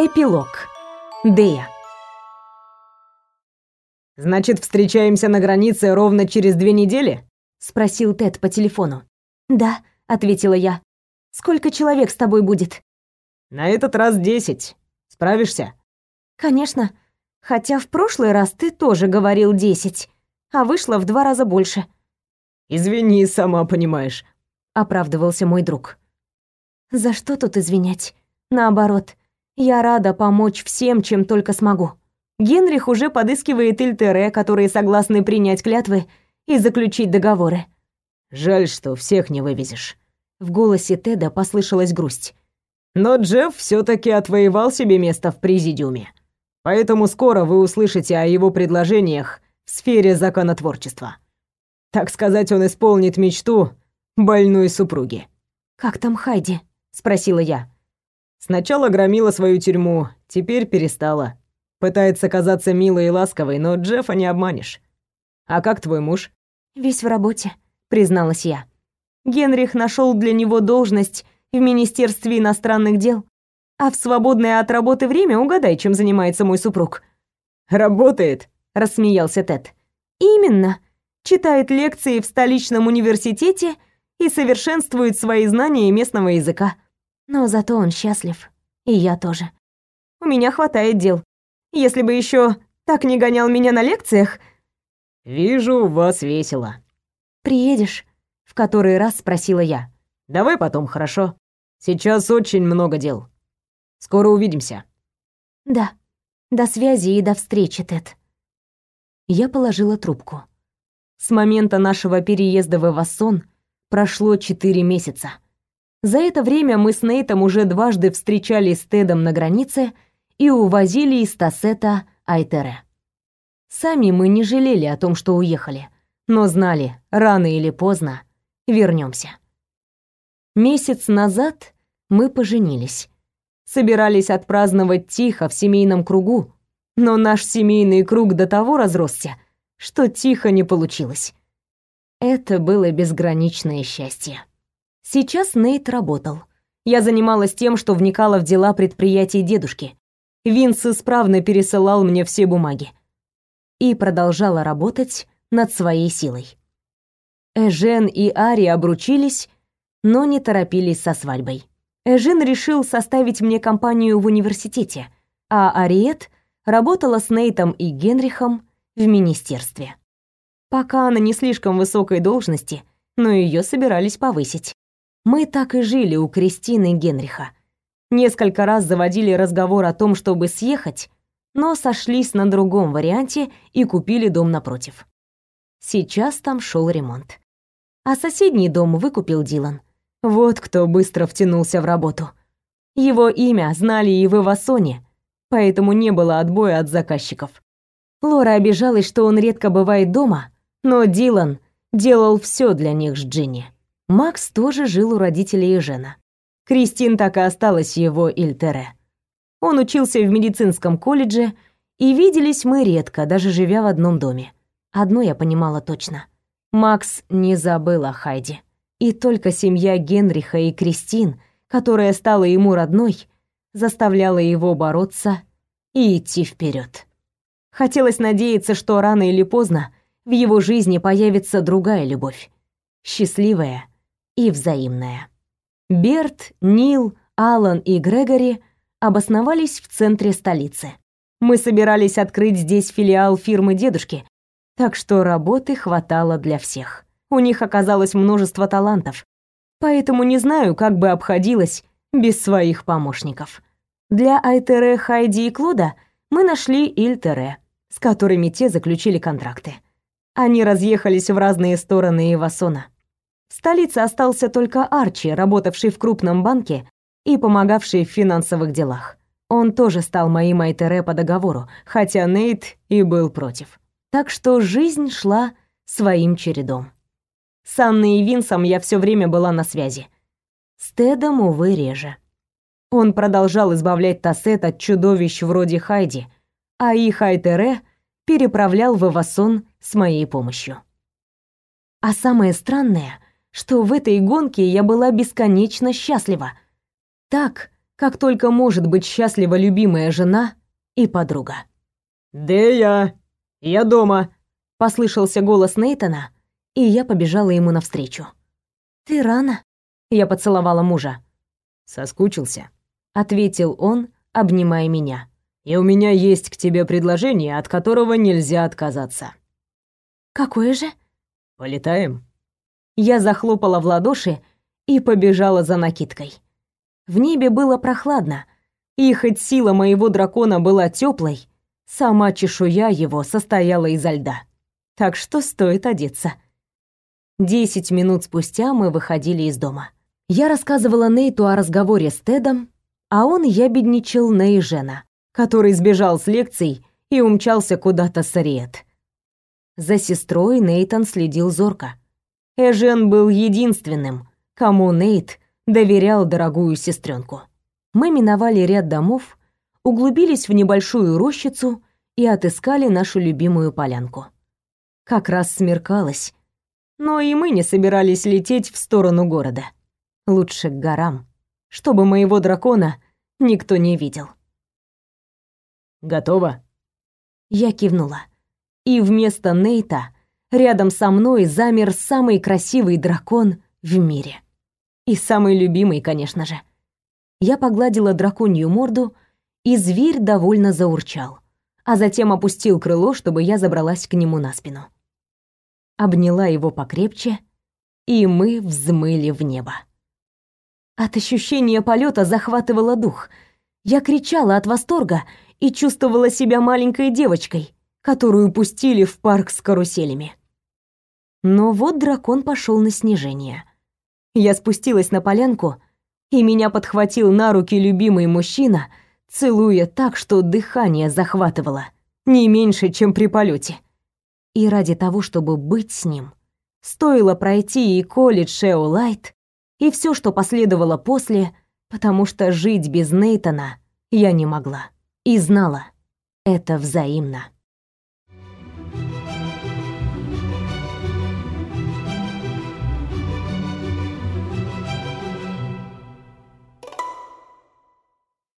Эпилог. Дея. «Значит, встречаемся на границе ровно через две недели?» — спросил Тед по телефону. «Да», — ответила я. «Сколько человек с тобой будет?» «На этот раз десять. Справишься?» «Конечно. Хотя в прошлый раз ты тоже говорил десять, а вышло в два раза больше». «Извини, сама понимаешь», — оправдывался мой друг. «За что тут извинять? Наоборот, я рада помочь всем, чем только смогу». Генрих уже подыскивает Ильтере, которые согласны принять клятвы и заключить договоры. «Жаль, что всех не вывезешь». В голосе Теда послышалась грусть. «Но Джефф все таки отвоевал себе место в президиуме. Поэтому скоро вы услышите о его предложениях в сфере законотворчества. Так сказать, он исполнит мечту больной супруги». «Как там Хайди?» — спросила я. Сначала громила свою тюрьму, теперь перестала. Пытается казаться милой и ласковой, но Джеффа не обманешь. А как твой муж? Весь в работе, призналась я. Генрих нашел для него должность в Министерстве иностранных дел. А в свободное от работы время угадай, чем занимается мой супруг. Работает, рассмеялся Тед. Именно. Читает лекции в столичном университете и совершенствует свои знания местного языка. Но зато он счастлив. И я тоже. У меня хватает дел. Если бы еще так не гонял меня на лекциях. Вижу, у вас весело. Приедешь? В который раз спросила я. Давай потом, хорошо? Сейчас очень много дел. Скоро увидимся. Да. До связи и до встречи, Тед. Я положила трубку. С момента нашего переезда в Эвассон прошло четыре месяца. За это время мы с Нейтом уже дважды встречались с Тедом на границе и увозили из Тассета Айтере. Сами мы не жалели о том, что уехали, но знали, рано или поздно вернемся. Месяц назад мы поженились. Собирались отпраздновать тихо в семейном кругу, но наш семейный круг до того разросся, что тихо не получилось. Это было безграничное счастье. Сейчас Нейт работал. Я занималась тем, что вникала в дела предприятий дедушки, Винс исправно пересылал мне все бумаги. И продолжала работать над своей силой. Эжен и Ари обручились, но не торопились со свадьбой. Эжен решил составить мне компанию в университете, а Ариет работала с Нейтом и Генрихом в министерстве. Пока она не слишком высокой должности, но ее собирались повысить. Мы так и жили у Кристины Генриха. Несколько раз заводили разговор о том, чтобы съехать, но сошлись на другом варианте и купили дом напротив. Сейчас там шел ремонт. А соседний дом выкупил Дилан. Вот кто быстро втянулся в работу. Его имя знали и в Ивасоне, поэтому не было отбоя от заказчиков. Лора обижалась, что он редко бывает дома, но Дилан делал все для них с Джинни. Макс тоже жил у родителей Ежена. Кристин так и осталась его Ильтере. Он учился в медицинском колледже, и виделись мы редко, даже живя в одном доме. Одно я понимала точно. Макс не забыл о Хайде. И только семья Генриха и Кристин, которая стала ему родной, заставляла его бороться и идти вперед. Хотелось надеяться, что рано или поздно в его жизни появится другая любовь, счастливая и взаимная. Берт, Нил, Алан и Грегори обосновались в центре столицы. Мы собирались открыть здесь филиал фирмы дедушки, так что работы хватало для всех. У них оказалось множество талантов, поэтому не знаю, как бы обходилось без своих помощников. Для Айтере, Хайди и Клода мы нашли Ильтере, с которыми те заключили контракты. Они разъехались в разные стороны Ивасона. В столице остался только Арчи, работавший в крупном банке и помогавший в финансовых делах. Он тоже стал моим Айтере по договору, хотя Нейт и был против. Так что жизнь шла своим чередом. С Анной и Винсом я все время была на связи. С Тедом, увы, реже. Он продолжал избавлять Тассет от чудовищ вроде Хайди, а их Айтере переправлял в Эвасон с моей помощью. А самое странное — что в этой гонке я была бесконечно счастлива. Так, как только может быть счастлива любимая жена и подруга. «Дея, я дома!» — послышался голос Нейтона, и я побежала ему навстречу. «Ты рано?» — я поцеловала мужа. «Соскучился», — ответил он, обнимая меня. «И у меня есть к тебе предложение, от которого нельзя отказаться». «Какое же?» «Полетаем?» Я захлопала в ладоши и побежала за накидкой. В небе было прохладно, и хоть сила моего дракона была теплой, сама чешуя его состояла изо льда. Так что стоит одеться. Десять минут спустя мы выходили из дома. Я рассказывала Нейту о разговоре с Тедом, а он ябедничал на Ежена, который сбежал с лекций и умчался куда-то с Ариет. За сестрой Нейтан следил зорко. Эжен был единственным, кому Нейт доверял дорогую сестренку. Мы миновали ряд домов, углубились в небольшую рощицу и отыскали нашу любимую полянку. Как раз смеркалось, но и мы не собирались лететь в сторону города. Лучше к горам, чтобы моего дракона никто не видел. «Готово?» Я кивнула. И вместо Нейта рядом со мной замер самый красивый дракон в мире. И самый любимый, конечно же. Я погладила драконью морду, и зверь довольно заурчал, а затем опустил крыло, чтобы я забралась к нему на спину обняла его покрепче, и мы взмыли в небо. От ощущения полета захватывало дух. Я кричала от восторга и чувствовала себя маленькой девочкой, которую пустили в парк с каруселями. Но вот дракон пошел на снижение. Я спустилась на полянку, и меня подхватил на руки любимый мужчина, целуя так, что дыхание захватывало, не меньше, чем при полете. И ради того, чтобы быть с ним, стоило пройти и колледж Лайт, и все, что последовало после, потому что жить без Нейтона я не могла. И знала, это взаимно.